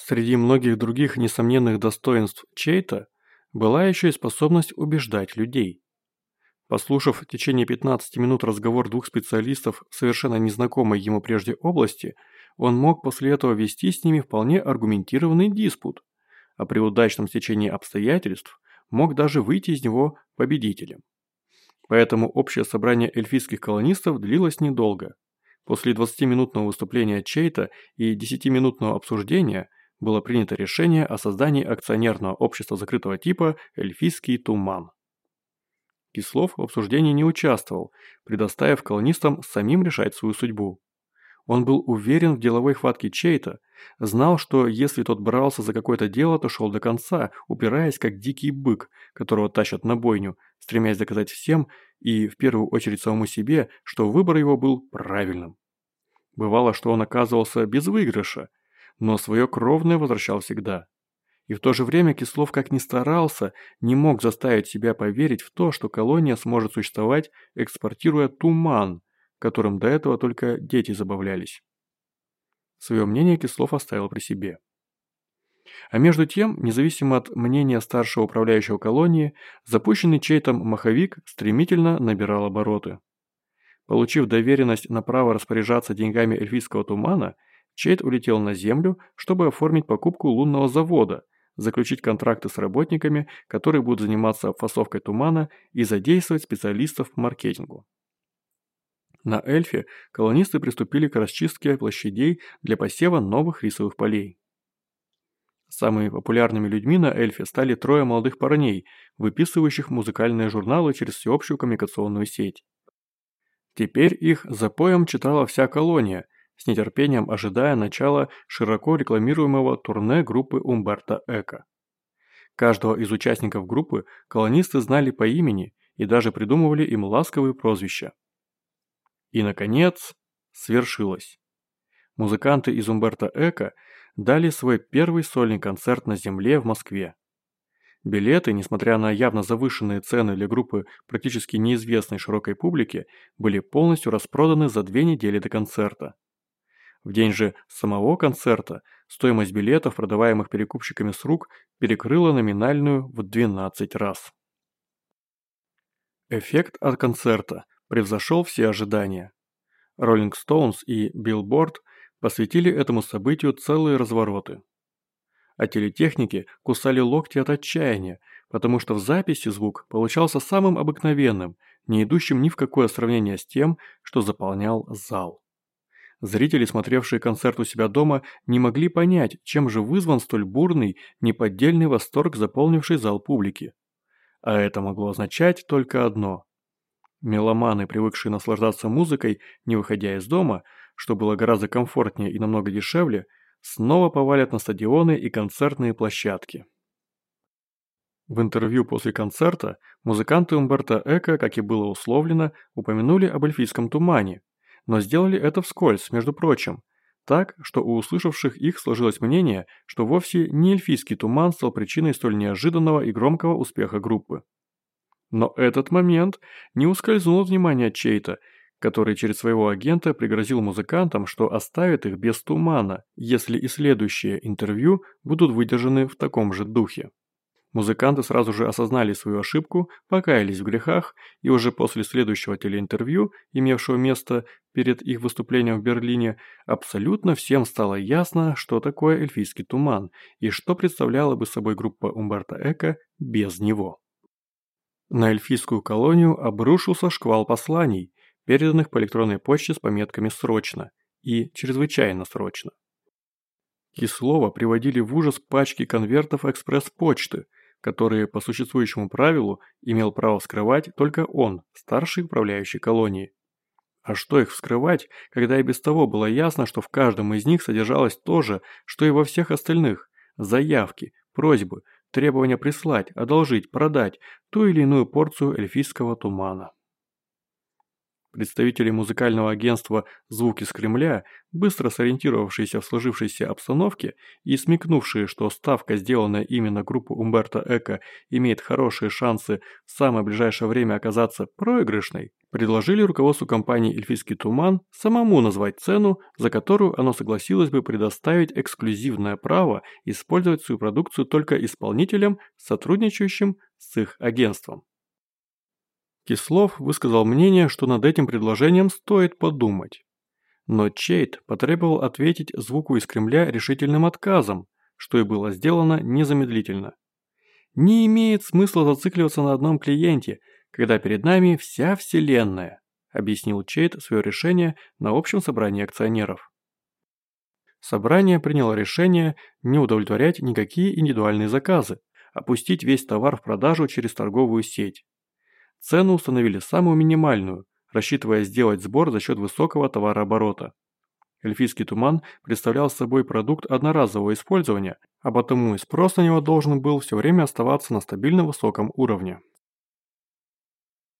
Среди многих других несомненных достоинств Чейта была еще и способность убеждать людей. Послушав в течение 15 минут разговор двух специалистов совершенно незнакомой ему прежде области, он мог после этого вести с ними вполне аргументированный диспут, а при удачном стечении обстоятельств мог даже выйти из него победителем. Поэтому общее собрание эльфийских колонистов длилось недолго. После 20-минутного выступления Чейта и 10-минутного обсуждения было принято решение о создании акционерного общества закрытого типа «Эльфийский туман». Кислов в обсуждении не участвовал, предоставив колонистам самим решать свою судьбу. Он был уверен в деловой хватке Чейта, знал, что если тот брался за какое-то дело, то шел до конца, упираясь как дикий бык, которого тащат на бойню, стремясь доказать всем и в первую очередь самому себе, что выбор его был правильным. Бывало, что он оказывался без выигрыша, но свое кровное возвращал всегда. И в то же время Кислов, как ни старался, не мог заставить себя поверить в то, что колония сможет существовать, экспортируя туман, которым до этого только дети забавлялись. Свое мнение Кислов оставил при себе. А между тем, независимо от мнения старшего управляющего колонии, запущенный чейтом маховик стремительно набирал обороты. Получив доверенность на право распоряжаться деньгами эльфийского тумана, Чейт улетел на Землю, чтобы оформить покупку лунного завода, заключить контракты с работниками, которые будут заниматься фасовкой тумана и задействовать специалистов по маркетингу. На Эльфе колонисты приступили к расчистке площадей для посева новых рисовых полей. Самыми популярными людьми на Эльфе стали трое молодых парней, выписывающих музыкальные журналы через всеобщую коммуникационную сеть. Теперь их запоем читала вся колония – с нетерпением ожидая начала широко рекламируемого турне группы Умберто Эко. Каждого из участников группы колонисты знали по имени и даже придумывали им ласковые прозвища. И, наконец, свершилось. Музыканты из Умберто Эко дали свой первый сольный концерт на Земле в Москве. Билеты, несмотря на явно завышенные цены для группы практически неизвестной широкой публике, были полностью распроданы за две недели до концерта. В день же самого концерта стоимость билетов, продаваемых перекупщиками с рук, перекрыла номинальную в 12 раз. Эффект от концерта превзошел все ожидания. Rolling Stones и Billboard посвятили этому событию целые развороты. А телетехники кусали локти от отчаяния, потому что в записи звук получался самым обыкновенным, не идущим ни в какое сравнение с тем, что заполнял зал. Зрители, смотревшие концерт у себя дома, не могли понять, чем же вызван столь бурный, неподдельный восторг, заполнивший зал публики. А это могло означать только одно. Меломаны, привыкшие наслаждаться музыкой, не выходя из дома, что было гораздо комфортнее и намного дешевле, снова повалят на стадионы и концертные площадки. В интервью после концерта музыканты Умберто Эко, как и было условлено, упомянули об эльфийском тумане, но сделали это вскользь, между прочим, так, что у услышавших их сложилось мнение, что вовсе не эльфийский туман стал причиной столь неожиданного и громкого успеха группы. Но этот момент не ускользнул от внимания чей-то, который через своего агента пригрозил музыкантам, что оставит их без тумана, если и следующие интервью будут выдержаны в таком же духе. Музыканты сразу же осознали свою ошибку, покаялись в грехах, и уже после следующего телеинтервью, имевшего место перед их выступлением в Берлине, абсолютно всем стало ясно, что такое эльфийский туман и что представляла бы собой группа Умберто Эко без него. На эльфийскую колонию обрушился шквал посланий, переданных по электронной почте с пометками «срочно» и «чрезвычайно срочно». Кислова приводили в ужас пачки конвертов экспресс-почты – которые по существующему правилу имел право вскрывать только он, старший управляющий колонией. А что их вскрывать, когда и без того было ясно, что в каждом из них содержалось то же, что и во всех остальных – заявки, просьбы, требования прислать, одолжить, продать ту или иную порцию эльфийского тумана. Представители музыкального агентства «Звуки с Кремля», быстро сориентировавшиеся в сложившейся обстановке и смекнувшие, что ставка, сделанная именно группу Умберто Эко, имеет хорошие шансы в самое ближайшее время оказаться проигрышной, предложили руководству компании «Эльфийский туман» самому назвать цену, за которую оно согласилось бы предоставить эксклюзивное право использовать свою продукцию только исполнителям, сотрудничающим с их агентством. Кислов высказал мнение, что над этим предложением стоит подумать. Но Чейт потребовал ответить звуку из Кремля решительным отказом, что и было сделано незамедлительно. Не имеет смысла зацикливаться на одном клиенте, когда перед нами вся вселенная, объяснил Чейт свое решение на общем собрании акционеров. Собрание приняло решение не удовлетворять никакие индивидуальные заказы, опустить весь товар в продажу через торговую сеть. Цену установили самую минимальную, рассчитывая сделать сбор за счет высокого товарооборота. Эльфийский туман представлял собой продукт одноразового использования, а потому и спрос на него должен был все время оставаться на стабильно высоком уровне.